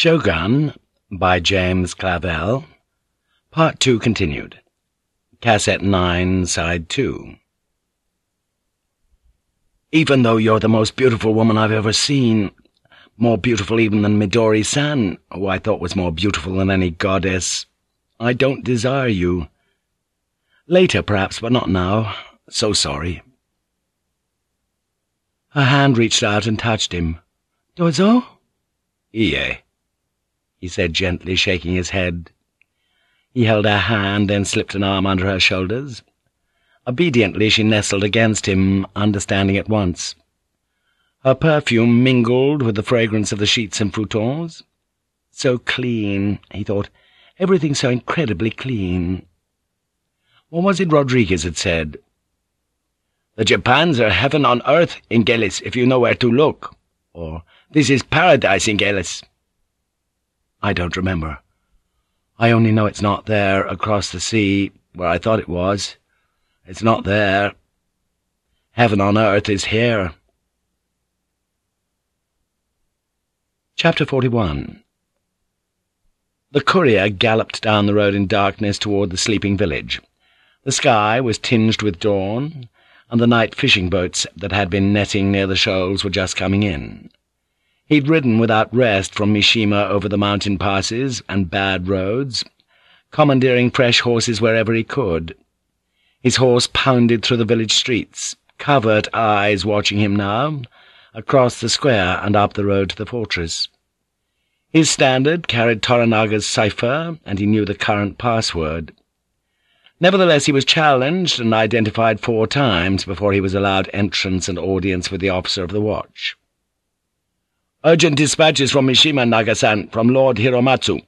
Shogun by James Clavell Part 2 continued Cassette 9, Side 2 Even though you're the most beautiful woman I've ever seen, more beautiful even than Midori-san, who I thought was more beautiful than any goddess, I don't desire you. Later, perhaps, but not now. So sorry. Her hand reached out and touched him. Dozo? Ie he said gently, shaking his head. He held her hand, then slipped an arm under her shoulders. Obediently she nestled against him, understanding at once. Her perfume mingled with the fragrance of the sheets and futons. So clean, he thought, everything so incredibly clean. What was it Rodrigues had said? The Japans are heaven on earth, Ingelis, if you know where to look. Or, this is paradise, Ingelis. I don't remember. I only know it's not there, across the sea, where I thought it was. It's not there. Heaven on earth is here. Chapter 41 The courier galloped down the road in darkness toward the sleeping village. The sky was tinged with dawn, and the night fishing boats that had been netting near the shoals were just coming in. He'd ridden without rest from Mishima over the mountain passes and bad roads, commandeering fresh horses wherever he could. His horse pounded through the village streets, covert eyes watching him now, across the square and up the road to the fortress. His standard carried Toranaga's cipher, and he knew the current password. Nevertheless, he was challenged and identified four times before he was allowed entrance and audience with the officer of the watch. Urgent dispatches from Mishima, Naga-san, from Lord Hiromatsu.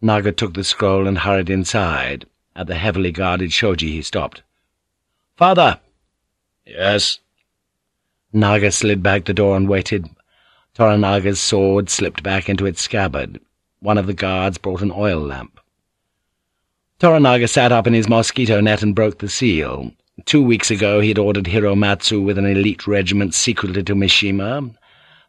Naga took the scroll and hurried inside. At the heavily guarded shoji he stopped. Father! Yes? Naga slid back the door and waited. Toranaga's sword slipped back into its scabbard. One of the guards brought an oil lamp. Toranaga sat up in his mosquito net and broke the seal. Two weeks ago he had ordered Hiromatsu with an elite regiment secretly to Mishima,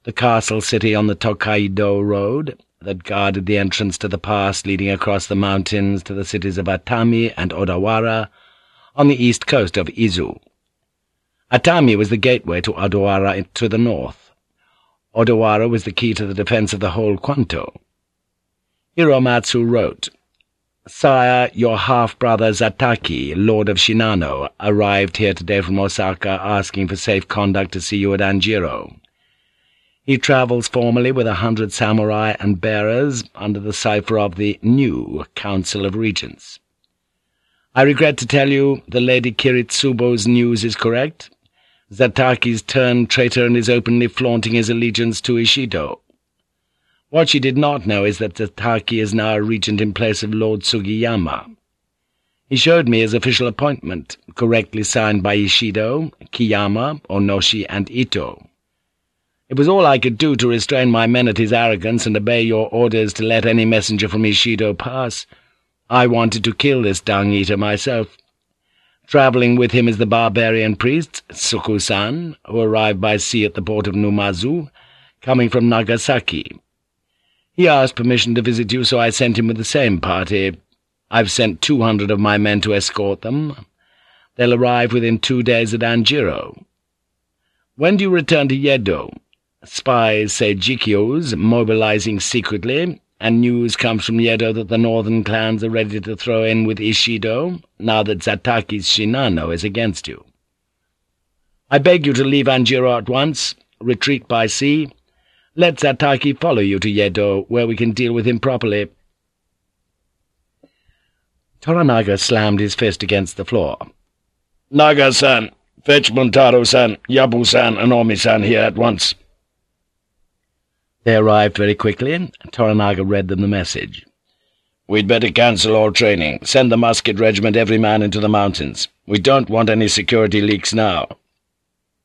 the castle city on the Tokaido Road that guarded the entrance to the pass leading across the mountains to the cities of Atami and Odawara on the east coast of Izu. Atami was the gateway to Odawara to the north. Odawara was the key to the defense of the whole Kwanto. Hiromatsu wrote, Sire, your half-brother Zataki, Lord of Shinano, arrived here today from Osaka asking for safe conduct to see you at Anjiro. He travels formally with a hundred samurai and bearers under the cipher of the new Council of Regents. I regret to tell you the Lady Kiritsubo's news is correct. Zataki's turned traitor and is openly flaunting his allegiance to Ishido. What she did not know is that Zataki is now a regent in place of Lord Sugiyama. He showed me his official appointment, correctly signed by Ishido, Kiyama, Onoshi, and Ito. It was all I could do to restrain my men at his arrogance and obey your orders to let any messenger from Ishido pass. I wanted to kill this dung-eater myself. Travelling with him is the barbarian priest, Tsuku-san, who arrived by sea at the port of Numazu, coming from Nagasaki. He asked permission to visit you, so I sent him with the same party. I've sent two hundred of my men to escort them. They'll arrive within two days at Anjiro. When do you return to Yedo?' Spies say Jikkyu's mobilizing secretly, and news comes from Yedo that the northern clans are ready to throw in with Ishido, now that Zataki's Shinano is against you. I beg you to leave Anjiro at once, retreat by sea. Let Zataki follow you to Yedo, where we can deal with him properly.' Toranaga slammed his fist against the floor. Naga-san, fetch Buntaro-san, Yabu-san, and Omi-san here at once.' They arrived very quickly, and Toranaga read them the message. We'd better cancel all training. Send the musket regiment every man into the mountains. We don't want any security leaks now.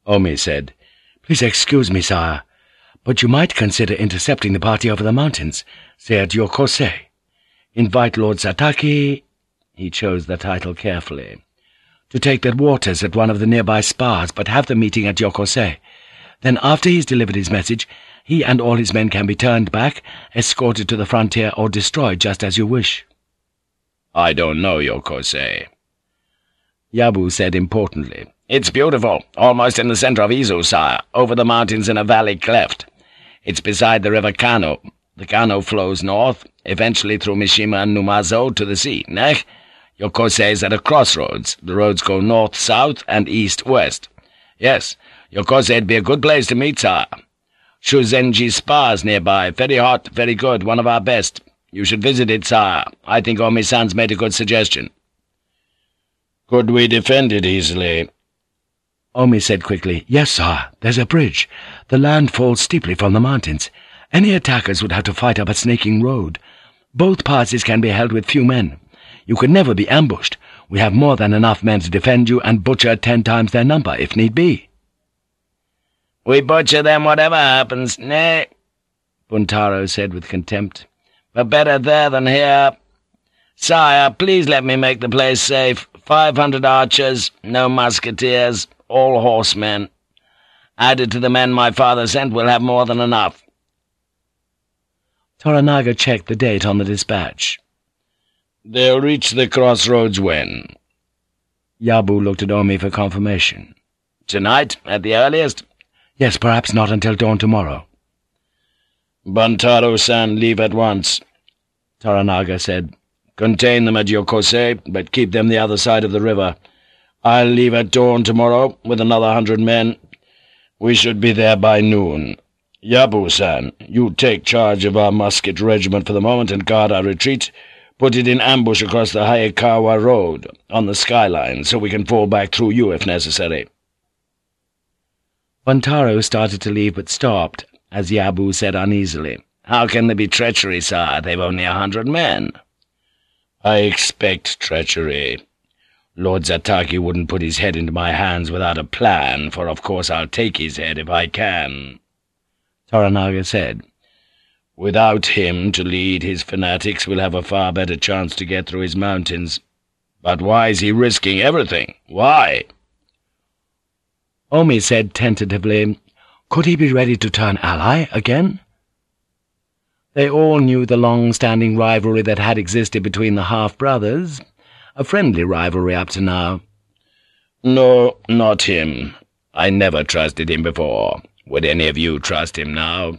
Omi said, Please excuse me, sire, but you might consider intercepting the party over the mountains, say at Yokose. Invite Lord Zataki, he chose the title carefully, to take their waters at one of the nearby spas, but have the meeting at Yokose. Then after he's delivered his message, He and all his men can be turned back, escorted to the frontier, or destroyed just as you wish.' "'I don't know Yokose.' Yabu said importantly. "'It's beautiful, almost in the center of Izu, sire, over the mountains in a valley cleft. It's beside the river Kano. The Kano flows north, eventually through Mishima and Numazu to the sea, neh? Yokose is at a crossroads. The roads go north-south and east-west. Yes, Yokose'd be a good place to meet, sire.' Shuzenji Spa's nearby. Very hot, very good, one of our best. You should visit it, sire. I think Omi-san's made a good suggestion. Could we defend it easily? Omi said quickly, Yes, sire. There's a bridge. The land falls steeply from the mountains. Any attackers would have to fight up a snaking road. Both parties can be held with few men. You could never be ambushed. We have more than enough men to defend you and butcher ten times their number, if need be.' We butcher them whatever happens, nay, Buntaro said with contempt. But better there than here. Sire, please let me make the place safe. Five hundred archers, no musketeers, all horsemen. Added to the men my father sent, we'll have more than enough. Toranaga checked the date on the dispatch. They'll reach the crossroads when? Yabu looked at Omi for confirmation. Tonight, at the earliest. Yes, perhaps not until dawn tomorrow. Buntaro-san, leave at once, Toranaga said. Contain them at Yokose, but keep them the other side of the river. I'll leave at dawn tomorrow with another hundred men. We should be there by noon. Yabu-san, you take charge of our musket regiment for the moment and guard our retreat. Put it in ambush across the Hayakawa Road, on the skyline, so we can fall back through you if necessary.' Buntaro started to leave but stopped, as Yabu said uneasily, How can there be treachery, sire? They've only a hundred men.' I expect treachery. Lord Zataki wouldn't put his head into my hands without a plan, for of course I'll take his head if I can. Toranaga said, Without him to lead his fanatics, we'll have a far better chance to get through his mountains. But why is he risking everything? Why?' Omi said tentatively, Could he be ready to turn ally again? They all knew the long-standing rivalry that had existed between the half-brothers, a friendly rivalry up to now. No, not him. I never trusted him before. Would any of you trust him now?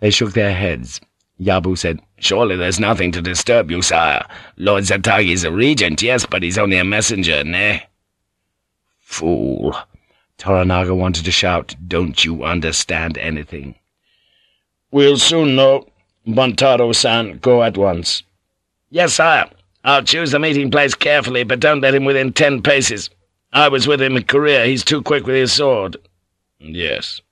They shook their heads. Yabu said, Surely there's nothing to disturb you, sire. Lord Zataki's a regent, yes, but he's only a messenger, nay? Fool, Toranaga wanted to shout, Don't you understand anything? We'll soon know. Buntaro-san, go at once. Yes, sire. I'll choose the meeting place carefully, but don't let him within ten paces. I was with him in Korea. He's too quick with his sword. Yes.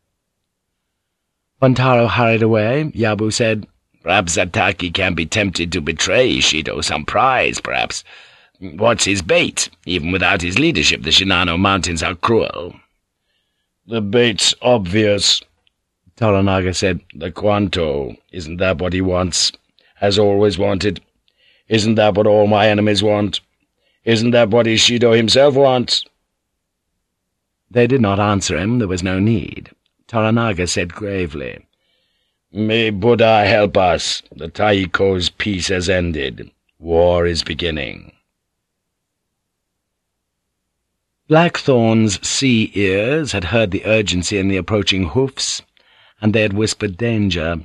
Montaro hurried away. Yabu said, Perhaps Zataki can be tempted to betray Ishido some prize, perhaps. What's his bait? Even without his leadership, the Shinano Mountains are cruel. The bait's obvious, Toranaga said. The Kwanto, isn't that what he wants? Has always wanted? Isn't that what all my enemies want? Isn't that what Ishido himself wants? They did not answer him, there was no need. Toranaga said gravely, May Buddha help us. The Taiko's peace has ended. War is beginning. Blackthorn's sea ears had heard the urgency in the approaching hoofs, and they had whispered danger.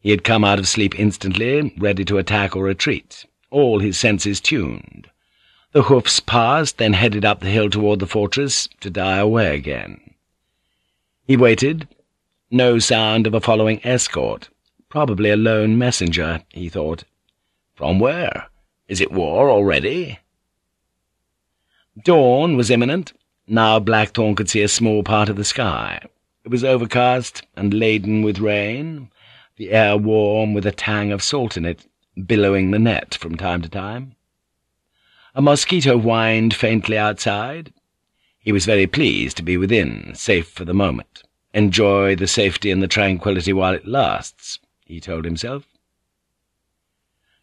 He had come out of sleep instantly, ready to attack or retreat, all his senses tuned. The hoofs passed, then headed up the hill toward the fortress, to die away again. He waited. No sound of a following escort. Probably a lone messenger, he thought. From where? Is it war already? Dawn was imminent. Now Blackthorn could see a small part of the sky. It was overcast and laden with rain, the air warm with a tang of salt in it, billowing the net from time to time. A mosquito whined faintly outside. He was very pleased to be within, safe for the moment. Enjoy the safety and the tranquillity while it lasts, he told himself.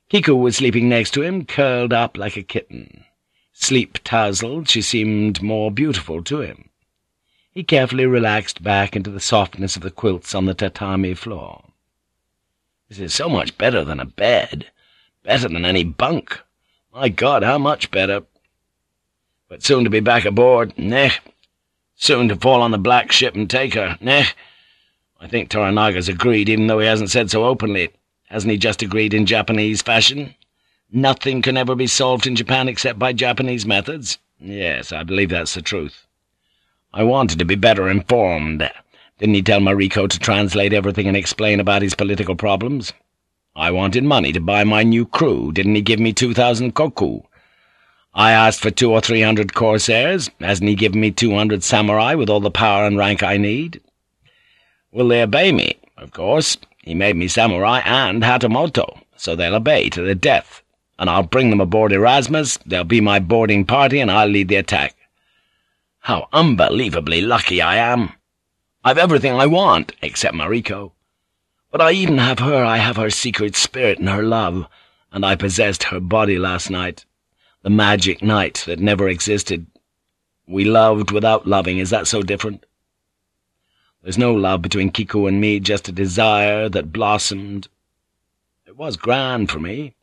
Kiku was sleeping next to him, curled up like a kitten. Sleep-tousled, she seemed more beautiful to him. He carefully relaxed back into the softness of the quilts on the tatami floor. This is so much better than a bed. Better than any bunk. My God, how much better. But soon to be back aboard, neh. Soon to fall on the black ship and take her, neh. I think Toranaga's agreed, even though he hasn't said so openly. Hasn't he just agreed in Japanese fashion? Nothing can ever be solved in Japan except by Japanese methods? Yes, I believe that's the truth. I wanted to be better informed. Didn't he tell Mariko to translate everything and explain about his political problems? I wanted money to buy my new crew. Didn't he give me two thousand koku? I asked for two or three hundred corsairs. Hasn't he given me two hundred samurai with all the power and rank I need? Will they obey me? Of course. He made me samurai and Hatamoto, so they'll obey to the death. And I'll bring them aboard Erasmus, they'll be my boarding party, and I'll lead the attack. How unbelievably lucky I am! I've everything I want, except Mariko. But I even have her, I have her secret spirit and her love, and I possessed her body last night. The magic night that never existed. We loved without loving, is that so different? There's no love between Kiku and me, just a desire that blossomed. It was grand for me.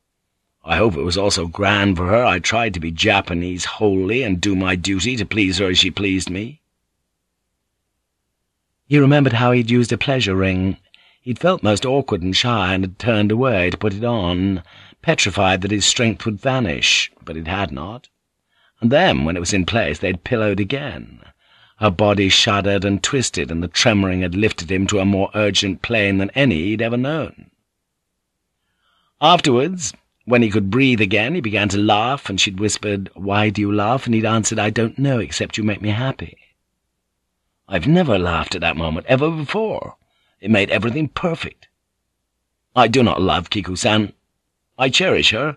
I hope it was also grand for her. I tried to be Japanese wholly and do my duty to please her as she pleased me. He remembered how he'd used a pleasure ring. He'd felt most awkward and shy and had turned away to put it on, petrified that his strength would vanish, but it had not. And then, when it was in place, they'd pillowed again. Her body shuddered and twisted, and the tremoring had lifted him to a more urgent plane than any he'd ever known. Afterwards, when he could breathe again, he began to laugh, and she'd whispered, Why do you laugh? And he'd answered, I don't know, except you make me happy. I've never laughed at that moment, ever before. It made everything perfect. I do not love Kiku-san. I cherish her.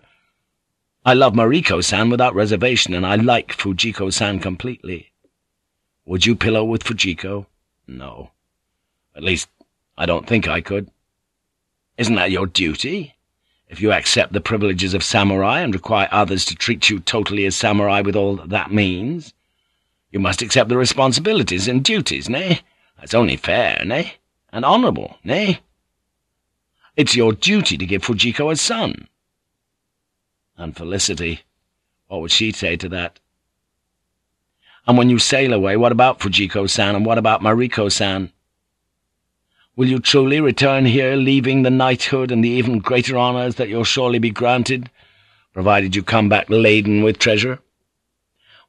I love Mariko-san without reservation, and I like Fujiko-san completely. Would you pillow with Fujiko? No. At least, I don't think I could. Isn't that your duty? If you accept the privileges of samurai and require others to treat you totally as samurai with all that means, you must accept the responsibilities and duties, nay? That's only fair, nay? And honourable, nay? It's your duty to give Fujiko a son. And Felicity, what would she say to that? And when you sail away, what about Fujiko-san, and what about Mariko-san? Will you truly return here, leaving the knighthood and the even greater honours that you'll surely be granted, provided you come back laden with treasure?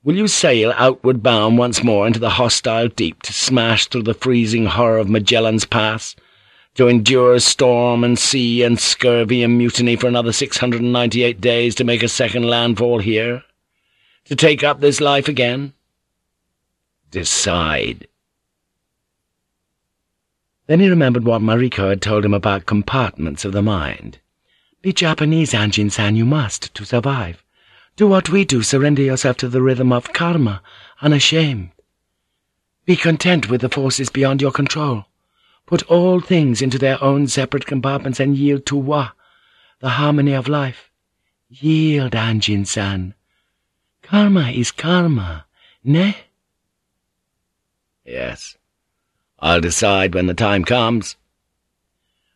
Will you sail outward bound once more into the hostile deep to smash through the freezing horror of Magellan's Pass, to endure storm and sea and scurvy and mutiny for another six hundred and ninety-eight days to make a second landfall here? To take up this life again? Decide. Then he remembered what Mariko had told him about compartments of the mind. Be Japanese, Anjin-san, you must, to survive. Do what we do, surrender yourself to the rhythm of karma, unashamed. Be content with the forces beyond your control. Put all things into their own separate compartments and yield to wa, the harmony of life. Yield, Anjin-san. Karma is karma, ne? Yes. I'll decide when the time comes.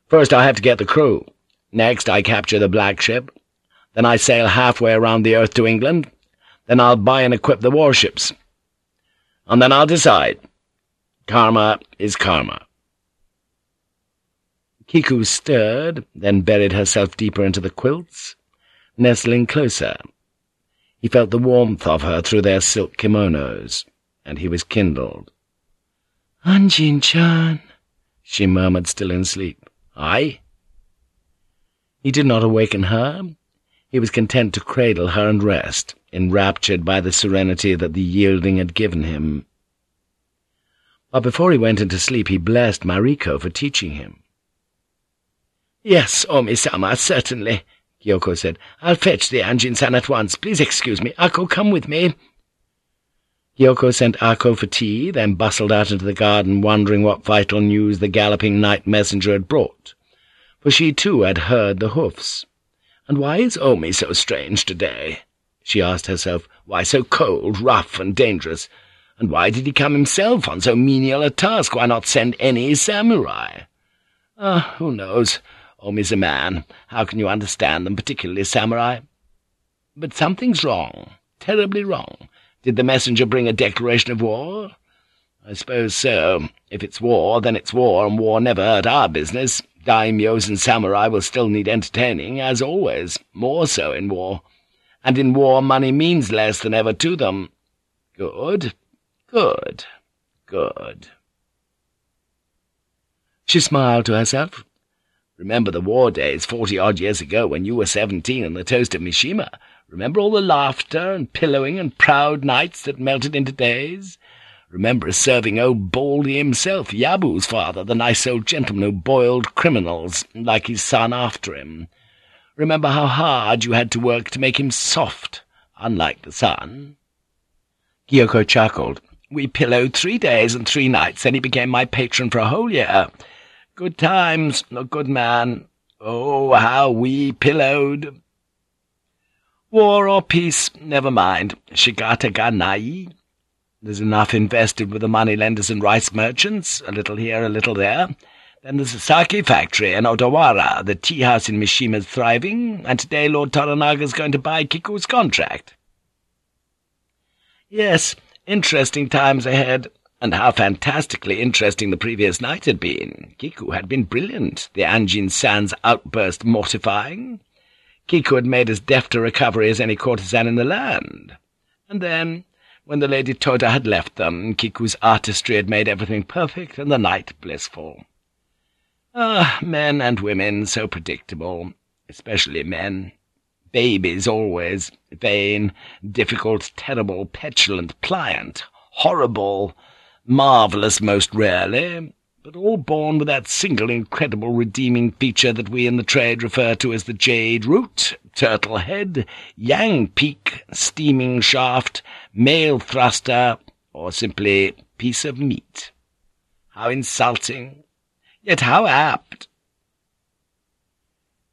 First I have to get the crew. Next I capture the black ship. Then I sail halfway around the earth to England. Then I'll buy and equip the warships. And then I'll decide. Karma is karma. Kiku stirred, then buried herself deeper into the quilts, nestling closer. He felt the warmth of her through their silk kimonos, and he was kindled. Anjin-chan, she murmured, still in sleep. Aye? He did not awaken her. He was content to cradle her and rest, enraptured by the serenity that the yielding had given him. But before he went into sleep he blessed Mariko for teaching him. "'Yes, Omi-sama, certainly,' Gyoko said. "'I'll fetch the Anjin-san at once. Please excuse me. Ako, come with me.' Gyoko sent Ako for tea, then bustled out into the garden, wondering what vital news the galloping night messenger had brought, for she too had heard the hoofs. And why is Omi so strange today? she asked herself. Why so cold, rough, and dangerous? And why did he come himself on so menial a task? Why not send any samurai? Ah, who knows? Omi's a man. How can you understand them, particularly samurai? But something's wrong, terribly wrong. Did the messenger bring a declaration of war? I suppose so. If it's war, then it's war, and war never hurt our business. Daimyos and samurai will still need entertaining, as always, more so in war. And in war money means less than ever to them. Good, good, good. She smiled to herself. Remember the war days forty-odd years ago when you were seventeen and the toast of Mishima? Remember all the laughter and pillowing and proud nights that melted into days? Remember serving old Baldy himself, Yabu's father, the nice old gentleman who boiled criminals like his son after him. Remember how hard you had to work to make him soft, unlike the son. Gyoko chuckled. We pillowed three days and three nights, and he became my patron for a whole year. Good times, a good man. Oh, how we pillowed! War or peace, never mind. Shigata ga nai. There's enough invested with the moneylenders and rice merchants, a little here, a little there. Then there's the sake factory in Odawara, the tea-house in Mishima's thriving, and today Lord Toranaga's going to buy Kiku's contract. Yes, interesting times ahead, and how fantastically interesting the previous night had been. Kiku had been brilliant, the Anjin-san's outburst mortifying. Kiku had made as deft a recovery as any courtesan in the land. And then, when the Lady Tota had left them, Kiku's artistry had made everything perfect and the night blissful. Ah, men and women, so predictable, especially men. Babies always, vain, difficult, terrible, petulant, pliant, horrible, marvellous most rarely, but all born with that single incredible redeeming feature that we in the trade refer to as the jade root, turtle head, yang peak, steaming shaft, male thruster, or simply piece of meat. How insulting, yet how apt.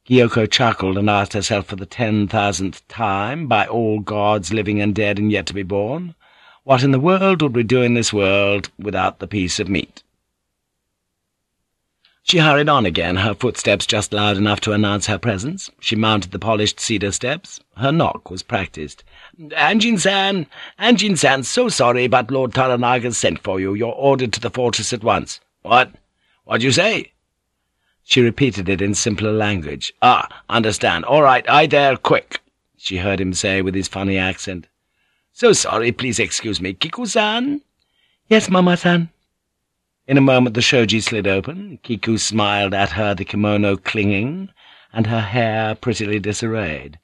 Gyoko chuckled and asked herself for the ten thousandth time, by all gods living and dead and yet to be born, what in the world would we do in this world without the piece of meat? She hurried on again, her footsteps just loud enough to announce her presence. She mounted the polished cedar steps. Her knock was practised. Anjin-san! Anjin-san, so sorry, but Lord Toranaga's sent for you. You're ordered to the fortress at once. What? What'd you say? She repeated it in simpler language. Ah, understand. All right, I there, quick, she heard him say with his funny accent. So sorry, please excuse me. Kiku-san? Yes, Mama-san. In a moment the shoji slid open. Kiku smiled at her, the kimono clinging, and her hair prettily disarrayed.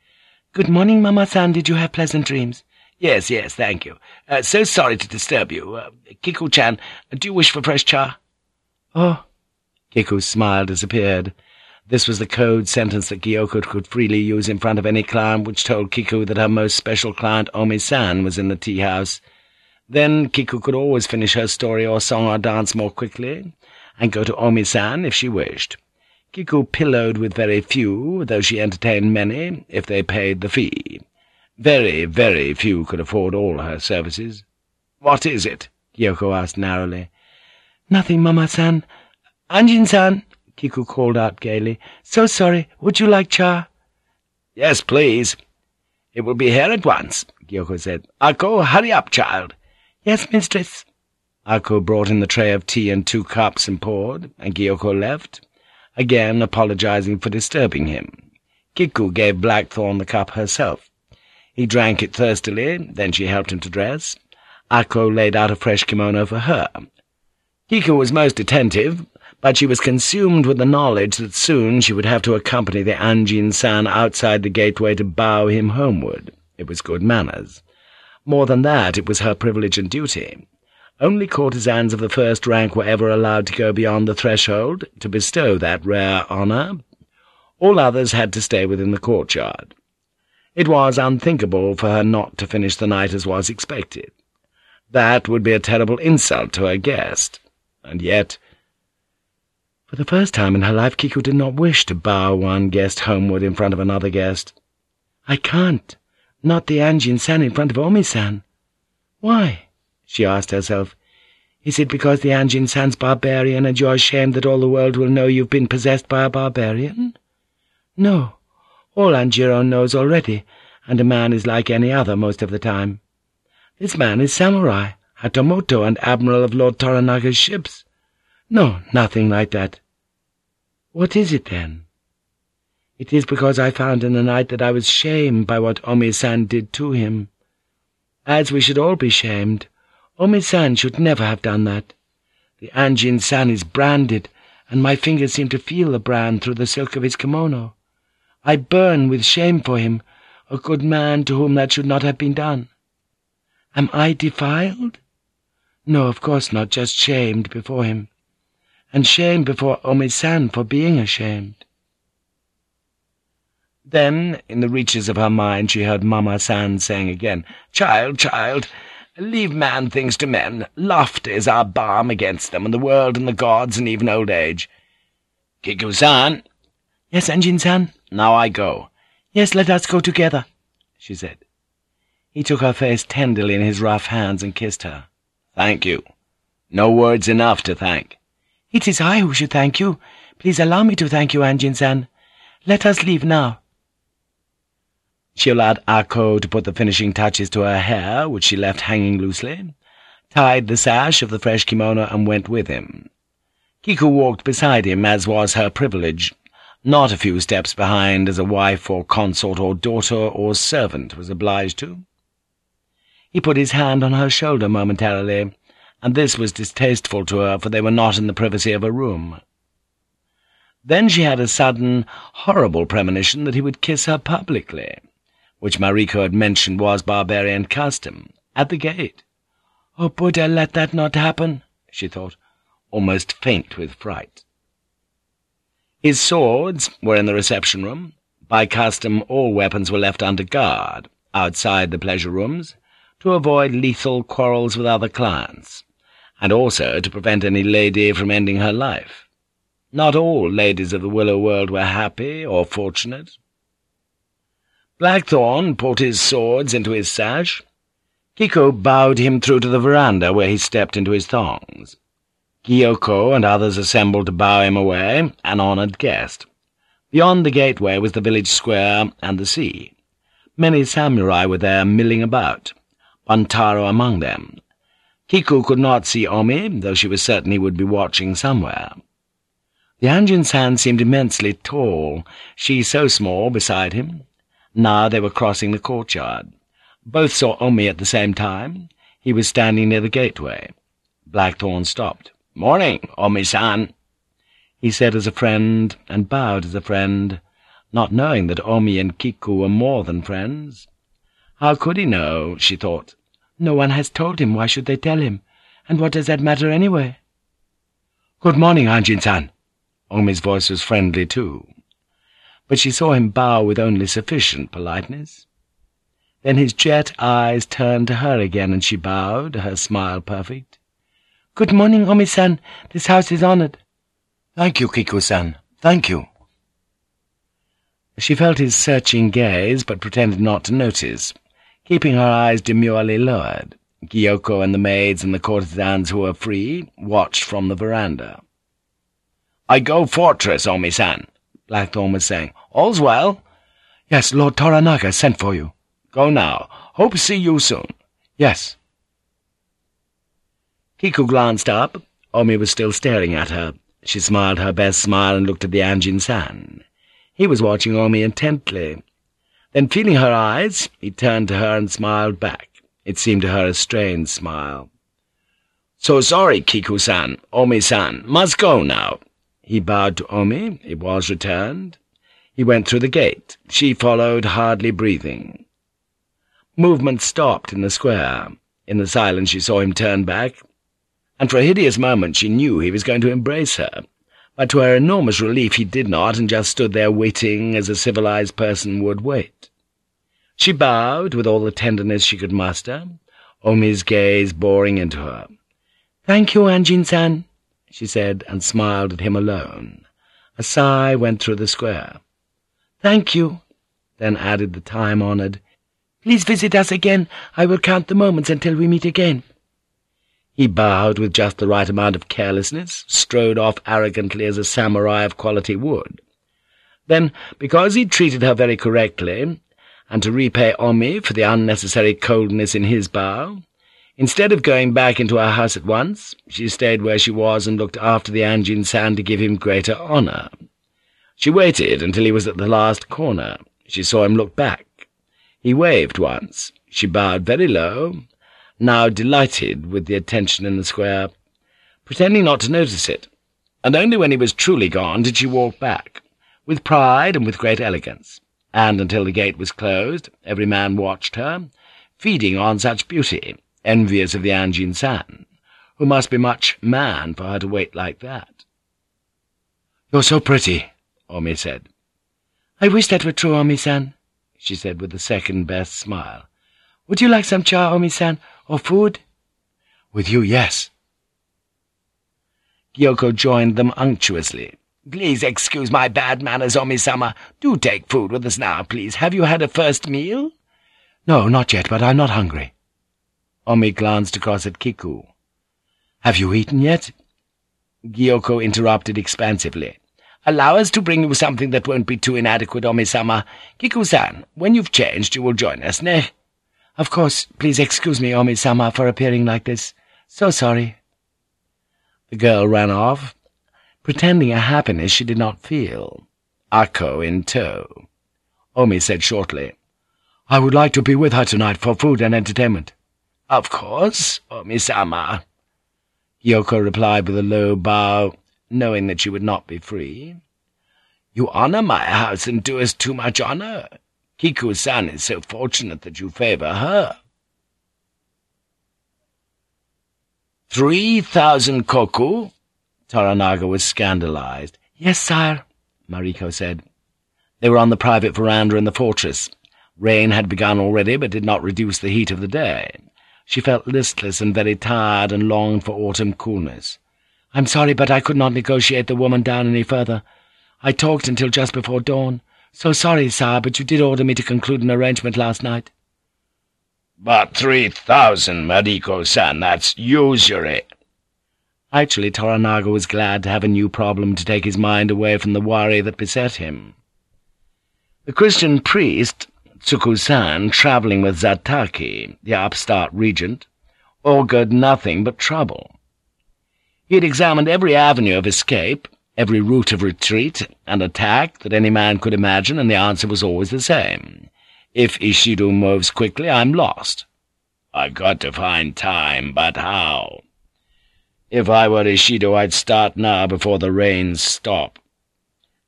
"'Good morning, Mama-san. Did you have pleasant dreams?' "'Yes, yes, thank you. Uh, so sorry to disturb you. Uh, Kiku-chan, do you wish for fresh cha?' "'Oh.' Kiku's smile disappeared. This was the code sentence that Gyoko could freely use in front of any client which told Kiku that her most special client, Omi-san, was in the tea-house. Then Kiku could always finish her story or song or dance more quickly, and go to Omi-san if she wished. Kiku pillowed with very few, though she entertained many, if they paid the fee. Very, very few could afford all her services. "'What is it?' Gyoko asked narrowly. "'Nothing, Mama-san. Anjin-san!' Kiku called out gaily. "'So sorry. Would you like cha?' "'Yes, please.' "'It will be here at once,' Gyoko said. "'Ako, hurry up, child.' "'Yes, mistress.' Ako brought in the tray of tea and two cups and poured, and Gyoko left, again apologizing for disturbing him. Kiku gave Blackthorn the cup herself. He drank it thirstily, then she helped him to dress. Ako laid out a fresh kimono for her. Kiku was most attentive, but she was consumed with the knowledge that soon she would have to accompany the Anjin-san outside the gateway to bow him homeward. It was good manners. More than that, it was her privilege and duty. Only courtesans of the first rank were ever allowed to go beyond the threshold to bestow that rare honour. All others had to stay within the courtyard. It was unthinkable for her not to finish the night as was expected. That would be a terrible insult to her guest. And yet, for the first time in her life, Kiku did not wish to bow one guest homeward in front of another guest. "'I can't. Not the Anjin-san in front of Omi-san.' "'Why?' she asked herself. Is it because the Anjin San's barbarian and you're ashamed that all the world will know you've been possessed by a barbarian? No, all Anjiro knows already, and a man is like any other most of the time. This man is samurai, Hatamoto, and admiral of Lord Toranaga's ships. No, nothing like that. What is it, then? It is because I found in the night that I was shamed by what Omi-san did to him. As we should all be shamed, Omi-san should never have done that. The Anjin-san is branded, and my fingers seem to feel the brand through the silk of his kimono. I burn with shame for him, a good man to whom that should not have been done. Am I defiled? No, of course not, just shamed before him. And shamed before Omi-san for being ashamed. Then, in the reaches of her mind, she heard Mama-san saying again, Child, child, leave man things to men. Laughter is our balm against them, and the world and the gods, and even old age. Kiku-san. Yes, Anjin-san. Now I go. Yes, let us go together, she said. He took her face tenderly in his rough hands and kissed her. Thank you. No words enough to thank. It is I who should thank you. Please allow me to thank you, Anjin-san. Let us leave now. She allowed Ako to put the finishing touches to her hair, which she left hanging loosely, tied the sash of the fresh kimono, and went with him. Kiku walked beside him, as was her privilege, not a few steps behind as a wife or consort or daughter or servant was obliged to. He put his hand on her shoulder momentarily, and this was distasteful to her, for they were not in the privacy of a room. Then she had a sudden, horrible premonition that he would kiss her publicly which Mariko had mentioned was barbarian custom, at the gate. Oh, Buddha, let that not happen, she thought, almost faint with fright. His swords were in the reception room. By custom, all weapons were left under guard, outside the pleasure rooms, to avoid lethal quarrels with other clients, and also to prevent any lady from ending her life. Not all ladies of the Willow World were happy or fortunate, Blackthorn put his swords into his sash. Kiku bowed him through to the veranda, where he stepped into his thongs. Gyoko and others assembled to bow him away, an honoured guest. Beyond the gateway was the village square and the sea. Many samurai were there milling about, Buntaro among them. Kiku could not see Omi, though she was certain he would be watching somewhere. The Anjin-san seemed immensely tall, she so small beside him. Now they were crossing the courtyard. Both saw Omi at the same time. He was standing near the gateway. Blackthorn stopped. "'Morning, Omi-san,' he said as a friend, and bowed as a friend, not knowing that Omi and Kiku were more than friends. How could he know, she thought. No one has told him, why should they tell him? And what does that matter anyway? "'Good morning, Anjin-san.' Omi's voice was friendly, too but she saw him bow with only sufficient politeness. Then his jet eyes turned to her again, and she bowed, her smile perfect. "'Good morning, Omi-san. This house is honored.' "'Thank you, Kiku-san. Thank you.' She felt his searching gaze, but pretended not to notice, keeping her eyes demurely lowered. Gyoko and the maids and the courtesans who were free watched from the veranda. "'I go fortress, Omi-san,' Blackthorn was saying. All's well? Yes, Lord Toranaga sent for you. Go now. Hope see you soon. Yes. Kiku glanced up. Omi was still staring at her. She smiled her best smile and looked at the Anjin-san. He was watching Omi intently. Then, feeling her eyes, he turned to her and smiled back. It seemed to her a strange smile. "'So sorry, Kiku-san, Omi-san. Must go now. He bowed to Omi. It was returned. He went through the gate. She followed, hardly breathing. Movement stopped in the square. In the silence she saw him turn back, and for a hideous moment she knew he was going to embrace her. But to her enormous relief he did not, and just stood there waiting as a civilized person would wait. She bowed with all the tenderness she could muster, Omi's gaze boring into her. "'Thank you, Anjin-san,' she said, and smiled at him alone. A sigh went through the square. "'Thank you,' then added the time-honoured, "'Please visit us again. I will count the moments until we meet again.' He bowed with just the right amount of carelessness, strode off arrogantly as a samurai of quality would. Then, because he'd treated her very correctly, and to repay Omi for the unnecessary coldness in his bow, instead of going back into her house at once, she stayed where she was and looked after the Anjin-san to give him greater honour. She waited until he was at the last corner. She saw him look back. He waved once. She bowed very low, now delighted with the attention in the square, pretending not to notice it, and only when he was truly gone did she walk back, with pride and with great elegance, and until the gate was closed every man watched her, feeding on such beauty, envious of the Anjin-san, who must be much man for her to wait like that. "'You're so pretty,' Omi said. "'I wish that were true, Omi-san,' she said with the second-best smile. Would you like some cha, Omi-san, or food? With you, yes. Gyoko joined them unctuously. Please excuse my bad manners, Omi-sama. Do take food with us now, please. Have you had a first meal? No, not yet, but I'm not hungry. Omi glanced across at Kiku. Have you eaten yet? Gyoko interrupted expansively. Allow us to bring you something that won't be too inadequate, Omi-sama. Kiku-san, when you've changed, you will join us, ne? Of course, please excuse me, Omi-sama, for appearing like this. So sorry. The girl ran off, pretending a happiness she did not feel. Ako in tow. Omi said shortly, I would like to be with her tonight for food and entertainment. Of course, oh, Omi-sama. Gyoko replied with a low bow, knowing that she would not be free. You honor my house and do us too much honor. Kiku-san is so fortunate that you favor her. Three thousand koku? Toranaga was scandalized. Yes, sire, Mariko said. They were on the private veranda in the fortress. Rain had begun already, but did not reduce the heat of the day. She felt listless and very tired and longed for autumn coolness. I'm sorry, but I could not negotiate the woman down any further. I talked until just before dawn. So sorry, sire, but you did order me to conclude an arrangement last night. But three thousand, Mariko-san, that's usury. Actually, Toranaga was glad to have a new problem to take his mind away from the worry that beset him. The Christian priest, Tsuku-san, travelling with Zataki, the upstart regent, augured nothing but trouble. He had examined every avenue of escape, every route of retreat and attack that any man could imagine, and the answer was always the same. If Ishido moves quickly, I'm lost. I've got to find time, but how? If I were Ishido, I'd start now before the rains stop.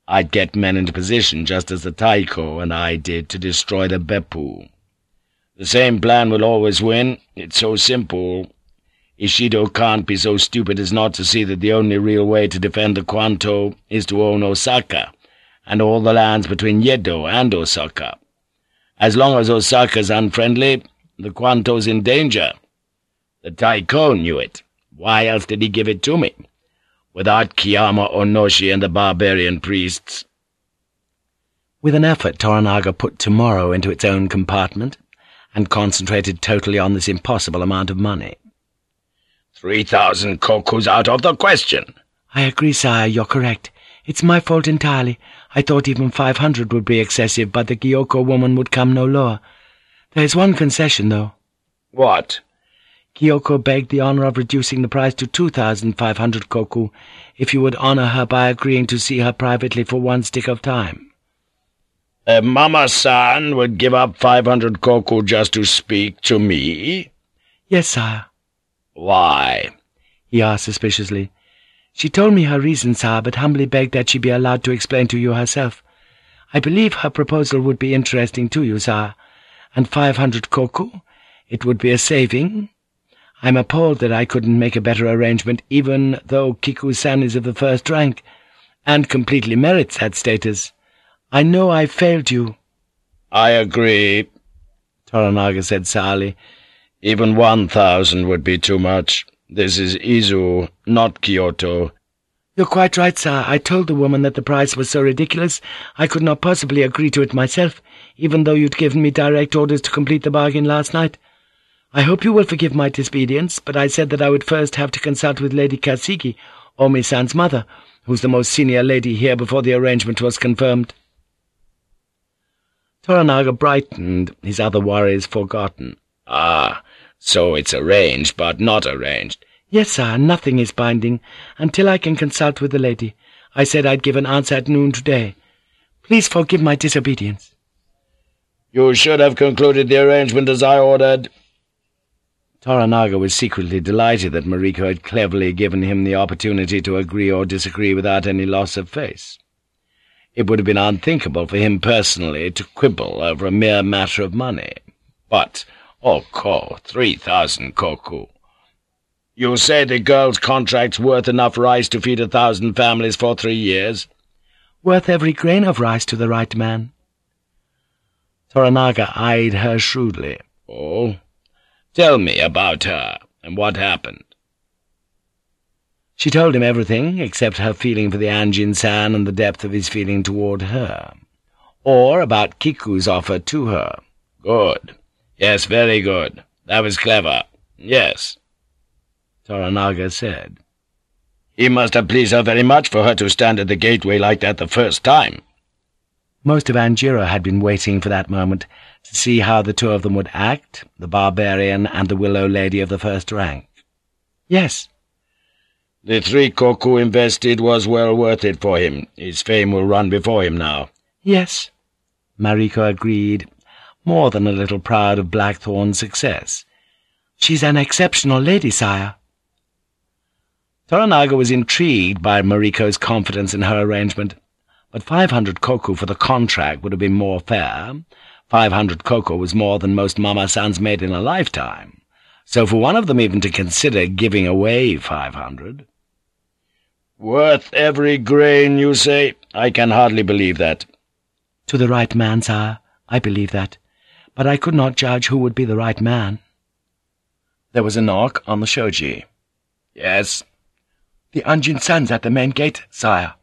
I'd get men into position just as the Taiko and I did to destroy the Beppu. The same plan will always win. It's so simple. Ishido can't be so stupid as not to see that the only real way to defend the Kwanto is to own Osaka, and all the lands between Yedo and Osaka. As long as Osaka's unfriendly, the Kwanto's in danger. The Taiko knew it. Why else did he give it to me? Without Kiyama Onoshi and the barbarian priests. With an effort, Toranaga put tomorrow into its own compartment, and concentrated totally on this impossible amount of money. Three thousand koku's out of the question. I agree, sire, you're correct. It's my fault entirely. I thought even five hundred would be excessive, but the Gyoko woman would come no lower. There is one concession, though. What? Gyoko begged the honor of reducing the price to two thousand five hundred koku, if you would honor her by agreeing to see her privately for one stick of time. A Mama-san would give up five hundred koku just to speak to me? Yes, sire. Why? he asked suspiciously. She told me her reasons, sir, but humbly begged that she be allowed to explain to you herself. I believe her proposal would be interesting to you, sir, and five hundred koku, it would be a saving. I'm appalled that I couldn't make a better arrangement, even though Kiku-san is of the first rank, and completely merits that status. I know I failed you. I agree, Toranaga said sourly. Even one thousand would be too much. This is Izu, not Kyoto. You're quite right, sir. I told the woman that the price was so ridiculous I could not possibly agree to it myself, even though you'd given me direct orders to complete the bargain last night. I hope you will forgive my disobedience, but I said that I would first have to consult with Lady Kasigi, Omi-san's mother, who's the most senior lady here before the arrangement was confirmed. Toranaga brightened, his other worries forgotten. Ah, so it's arranged, but not arranged. Yes, sir, nothing is binding, until I can consult with the lady. I said I'd give an answer at noon today. Please forgive my disobedience. You should have concluded the arrangement as I ordered. Toranaga was secretly delighted that Mariko had cleverly given him the opportunity to agree or disagree without any loss of face. It would have been unthinkable for him personally to quibble over a mere matter of money. But, oh, ko, three thousand koku. You say the girl's contract's worth enough rice to feed a thousand families for three years? Worth every grain of rice to the right man. Toranaga eyed her shrewdly. Oh? Tell me about her, and what happened. She told him everything, except her feeling for the Anjin-san and the depth of his feeling toward her. Or about Kiku's offer to her. Good. Yes, very good. That was clever. Yes. Toranaga said. He must have pleased her very much for her to stand at the gateway like that the first time. Most of Anjiro had been waiting for that moment, to see how the two of them would act, the barbarian and the willow lady of the first rank. Yes. The three koku invested was well worth it for him. His fame will run before him now. Yes. Mariko agreed, more than a little proud of Blackthorne's success. She's an exceptional lady, sire. Toranaga was intrigued by Mariko's confidence in her arrangement, but five hundred koku for the contract would have been more fair, Five hundred koku was more than most Mama-sans made in a lifetime, so for one of them even to consider giving away five hundred... Worth every grain, you say? I can hardly believe that. To the right man, sire, I believe that, but I could not judge who would be the right man. There was a knock on the shoji. Yes? The Anjin-san's at the main gate, sire.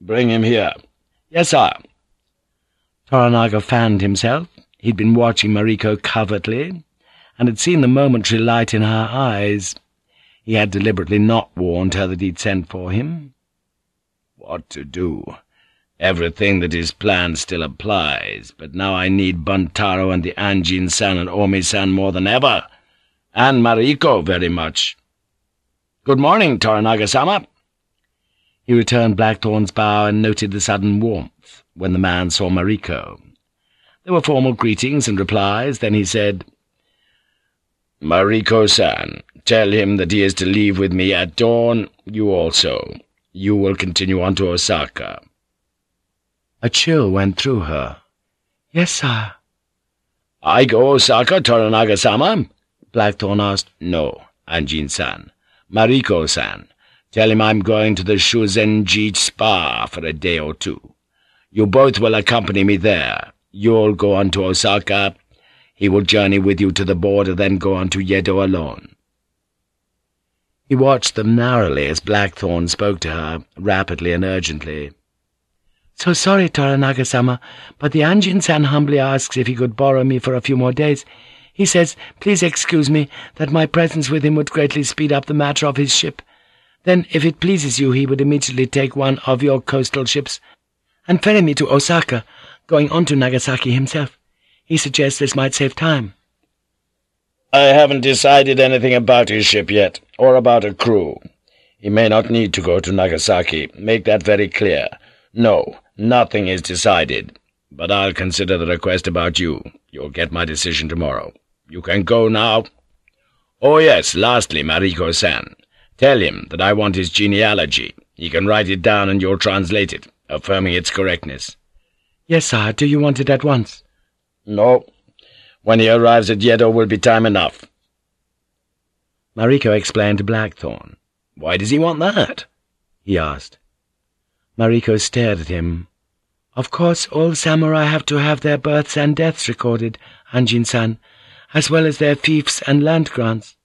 Bring him here. Yes, sire. Toranaga fanned himself. He'd been watching Mariko covertly, and had seen the momentary light in her eyes. He had deliberately not warned her that he'd sent for him. What to do? Everything that is planned still applies, but now I need Buntaro and the Anjin-san and Omi-san more than ever, and Mariko very much. Good morning, Toranaga-sama. He returned Blackthorne's bow and noted the sudden warmth when the man saw Mariko. There were formal greetings and replies, then he said, Mariko-san, tell him that he is to leave with me at dawn, you also. You will continue on to Osaka. A chill went through her. Yes, sir. I go Osaka, Toranaga-sama? Blackthorne asked. No, Anjin-san. Mariko-san. Tell him I'm going to the Shuzenji Spa for a day or two. You both will accompany me there. You'll go on to Osaka. He will journey with you to the border, then go on to Yedo alone. He watched them narrowly as Blackthorne spoke to her, rapidly and urgently. So sorry, Toranaga-sama, but the Anjin-san humbly asks if he could borrow me for a few more days. He says, please excuse me, that my presence with him would greatly speed up the matter of his ship. Then, if it pleases you, he would immediately take one of your coastal ships and ferry me to Osaka, going on to Nagasaki himself. He suggests this might save time. I haven't decided anything about his ship yet, or about a crew. He may not need to go to Nagasaki. Make that very clear. No, nothing is decided. But I'll consider the request about you. You'll get my decision tomorrow. You can go now. Oh, yes, lastly, Mariko-san. Tell him that I want his genealogy. He can write it down and you'll translate it, affirming its correctness. Yes, sir. Do you want it at once? No. When he arrives at Yedo will be time enough. Mariko explained to Blackthorn. Why does he want that? he asked. Mariko stared at him. Of course, all samurai have to have their births and deaths recorded, Anjin-san, as well as their fiefs and land grants.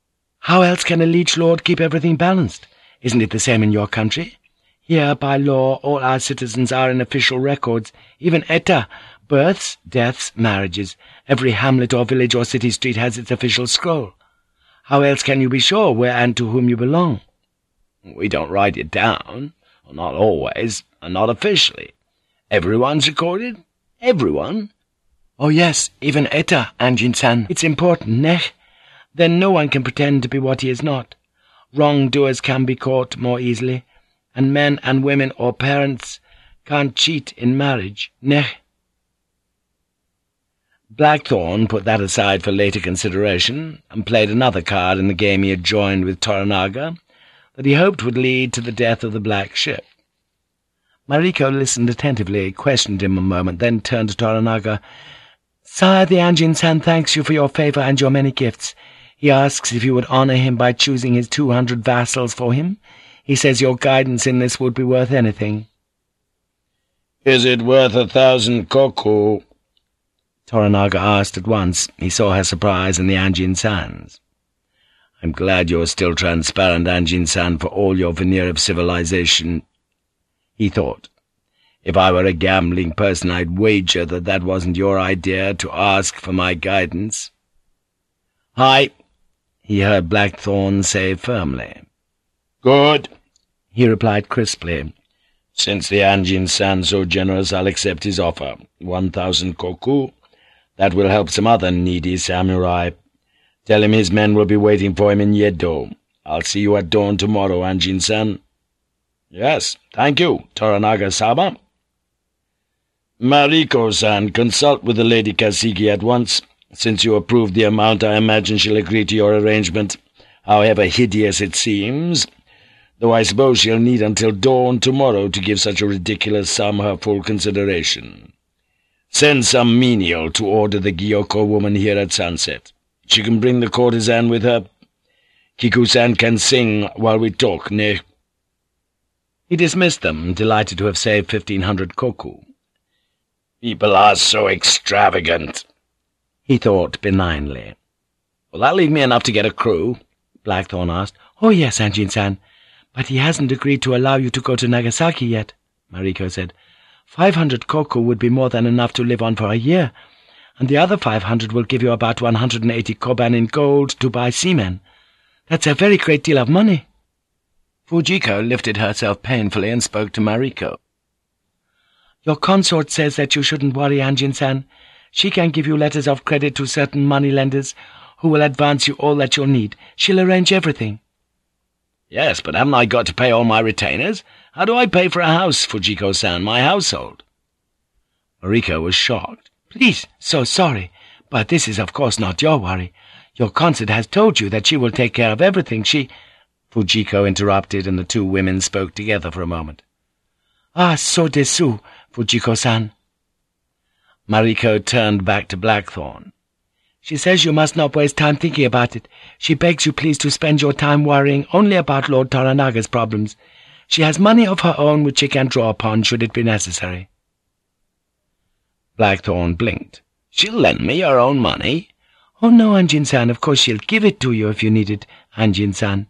How else can a liege lord keep everything balanced? Isn't it the same in your country? Here, by law, all our citizens are in official records, even etta, births, deaths, marriages. Every hamlet or village or city street has its official scroll. How else can you be sure where and to whom you belong? We don't write it down. not always, and not officially. Everyone's recorded? Everyone? Oh yes, even Etta, Anjin-san. It's important, neh? Then no one can pretend to be what he is not. Wrongdoers can be caught more easily, and men and women or parents can't cheat in marriage, neh? Blackthorne put that aside for later consideration, and played another card in the game he had joined with Toranaga, that he hoped would lead to the death of the black ship. Mariko listened attentively, questioned him a moment, then turned to Toranaga. Sire, the Anjin-san thanks you for your favor and your many gifts. He asks if you would honor him by choosing his two hundred vassals for him. He says your guidance in this would be worth anything. Is it worth a thousand koku? Toranaga asked at once. He saw her surprise in the Anjin-san's. I'm glad you're still transparent, Anjin-san, for all your veneer of civilization, he thought. If I were a gambling person, I'd wager that that wasn't your idea to ask for my guidance. Hi, he heard Blackthorne say firmly. Good, he replied crisply. Since the Anjin-san's so generous, I'll accept his offer. One thousand koku that will help some other needy samurai. Tell him his men will be waiting for him in Yedo. I'll see you at dawn tomorrow, Anjin-san. Yes, thank you, Toranaga-sama. Mariko-san, consult with the Lady Kasigi at once. Since you approved the amount, I imagine she'll agree to your arrangement, however hideous it seems, though I suppose she'll need until dawn tomorrow to give such a ridiculous sum her full consideration. Send some menial to order the Gyoko woman here at sunset. She can bring the courtesan with her. Kiku-san can sing while we talk, ne? He dismissed them, delighted to have saved fifteen hundred koku. People are so extravagant, he thought benignly. Will that leave me enough to get a crew? Blackthorne asked. Oh, yes, Anjin-san. But he hasn't agreed to allow you to go to Nagasaki yet, Mariko said. Five hundred koku would be more than enough to live on for a year, and the other five hundred will give you about one hundred and eighty koban in gold to buy seamen. That's a very great deal of money. Fujiko lifted herself painfully and spoke to Mariko. Your consort says that you shouldn't worry, Anjin-san. She can give you letters of credit to certain money-lenders who will advance you all that you'll need. She'll arrange everything. Yes, but haven't I got to pay all my retainers? How do I pay for a house, Fujiko-san, my household? Mariko was shocked. Please, so sorry, but this is of course not your worry. Your consort has told you that she will take care of everything. She— Fujiko interrupted, and the two women spoke together for a moment. Ah, so desu, Fujiko-san. Mariko turned back to Blackthorne. She says you must not waste time thinking about it. She begs you please to spend your time worrying only about Lord Toranaga's problems. She has money of her own which she can draw upon should it be necessary. Blackthorne blinked. She'll lend me her own money? Oh, no, Anjin-san. Of course she'll give it to you if you need it, Anjin-san.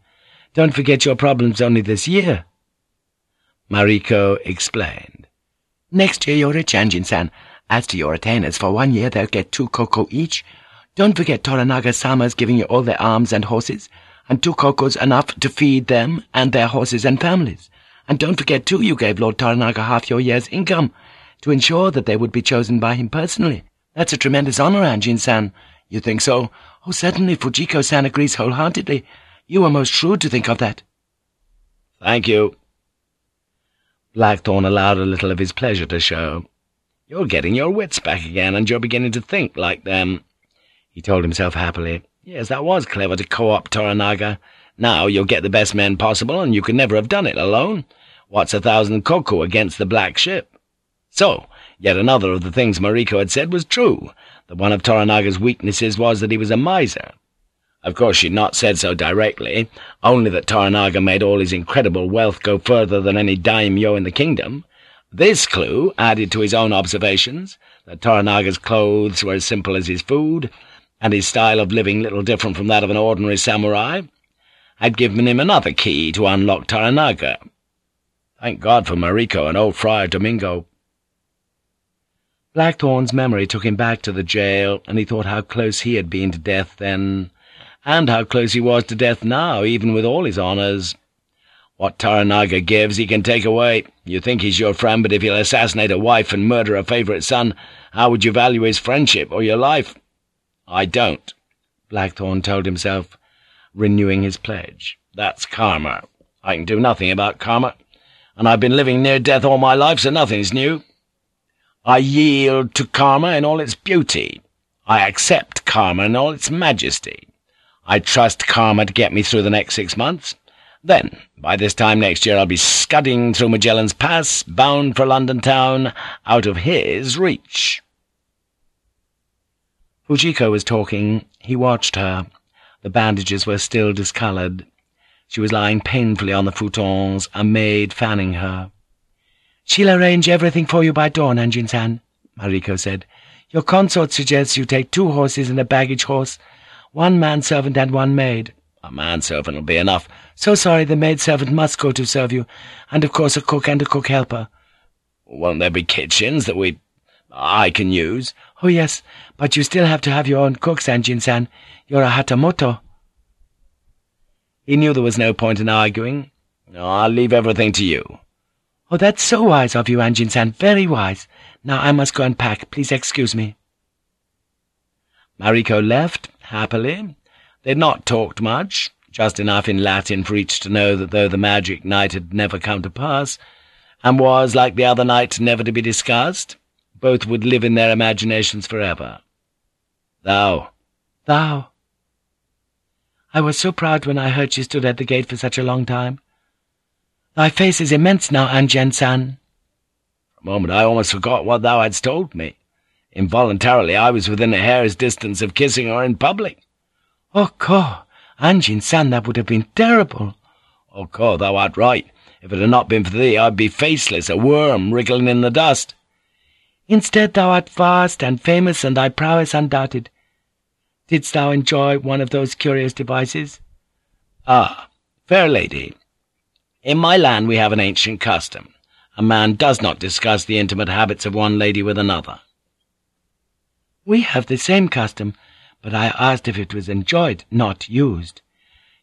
Don't forget your problem's only this year. Mariko explained. Next year you're rich, Anjin-san. As to your retainers, for one year they'll get two koku each. Don't forget Toranaga-sama's giving you all their arms and horses and two koku's enough to feed them and their horses and families. And don't forget, too, you gave Lord Toranaga half your year's income, to ensure that they would be chosen by him personally. That's a tremendous honor, Anjin-san. You think so? Oh, certainly, Fujiko-san agrees wholeheartedly. You are most shrewd to think of that. Thank you. Blackthorne allowed a little of his pleasure to show. You're getting your wits back again, and you're beginning to think like them, he told himself happily. Yes, that was clever to co-opt Toranaga. Now you'll get the best men possible, and you could never have done it alone. What's a thousand koku against the black ship? So, yet another of the things Mariko had said was true, that one of Toranaga's weaknesses was that he was a miser. Of course she'd not said so directly, only that Toranaga made all his incredible wealth go further than any daimyo in the kingdom. This clue, added to his own observations, that Toranaga's clothes were as simple as his food, and his style of living little different from that of an ordinary samurai, had given him another key to unlock Toranaga. Thank God for Mariko and old Friar Domingo. Blackthorne's memory took him back to the jail, and he thought how close he had been to death then, and how close he was to death now, even with all his honours. What Toranaga gives he can take away. You think he's your friend, but if he'll assassinate a wife and murder a favourite son, how would you value his friendship or your life? I don't, Blackthorne told himself, renewing his pledge. That's karma. I can do nothing about karma, and I've been living near death all my life, so nothing's new. I yield to karma in all its beauty. I accept karma in all its majesty. I trust karma to get me through the next six months. Then, by this time next year, I'll be scudding through Magellan's Pass, bound for London town, out of his reach. Fujiko was talking. He watched her. The bandages were still discoloured. She was lying painfully on the futons, a maid fanning her. "'She'll arrange everything for you by dawn, Anjin-san,' Mariko said. "'Your consort suggests you take two horses and a baggage horse, one manservant and one maid.' "'A manservant'll be enough. So sorry, the maidservant must go to serve you, and of course a cook and a cook helper.' "'Won't there be kitchens that we... I can use?' "'Oh, yes, but you still have to have your own cooks, Anjin-san. You're a Hatamoto.' He knew there was no point in arguing. I'll leave everything to you. Oh, that's so wise of you, Anjin-san, very wise. Now I must go and pack. Please excuse me. Mariko left, happily. They'd not talked much, just enough in Latin for each to know that though the magic night had never come to pass, and was, like the other night, never to be discussed, both would live in their imaginations forever. Thou, thou, I was so proud when I heard she stood at the gate for such a long time. Thy face is immense now, Anjin-san. For a moment I almost forgot what thou hadst told me. Involuntarily I was within a hair's distance of kissing her in public. Oh, Ko, Anjin-san, that would have been terrible. Oh, Ko, thou art right. If it had not been for thee, I'd be faceless, a worm wriggling in the dust. Instead thou art vast and famous, and thy prowess undoubted. Didst thou enjoy one of those curious devices? Ah, fair lady, in my land we have an ancient custom. A man does not discuss the intimate habits of one lady with another. We have the same custom, but I asked if it was enjoyed, not used.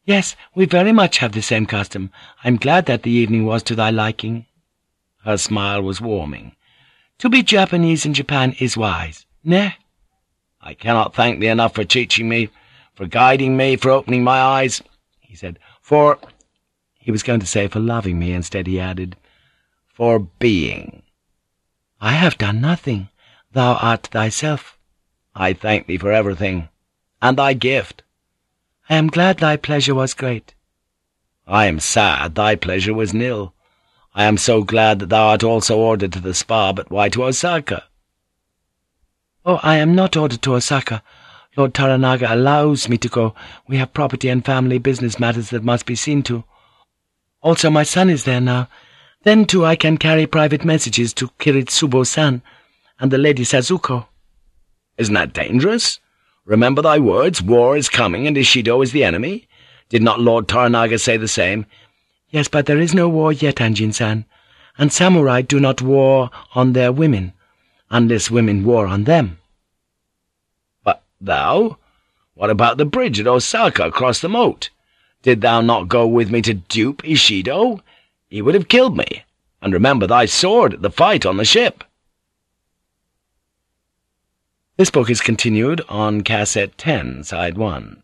Yes, we very much have the same custom. I'm glad that the evening was to thy liking. Her smile was warming. To be Japanese in Japan is wise, ne? I cannot thank thee enough for teaching me, for guiding me, for opening my eyes, he said, for... He was going to say for loving me, instead he added, for being. I have done nothing. Thou art thyself. I thank thee for everything, and thy gift. I am glad thy pleasure was great. I am sad thy pleasure was nil. I am so glad that thou art also ordered to the spa, but why to Osaka? Oh, I am not ordered to Osaka. Lord Toranaga allows me to go. We have property and family business matters that must be seen to. Also, my son is there now. Then, too, I can carry private messages to Kiritsubo-san and the Lady Sazuko. Isn't that dangerous? Remember thy words, war is coming and Ishido is the enemy. Did not Lord Toranaga say the same? Yes, but there is no war yet, Anjin-san, and samurai do not war on their women unless women war on them. But thou? What about the bridge at Osaka across the moat? Did thou not go with me to dupe Ishido? He would have killed me. And remember thy sword at the fight on the ship. This book is continued on Cassette 10, Side 1.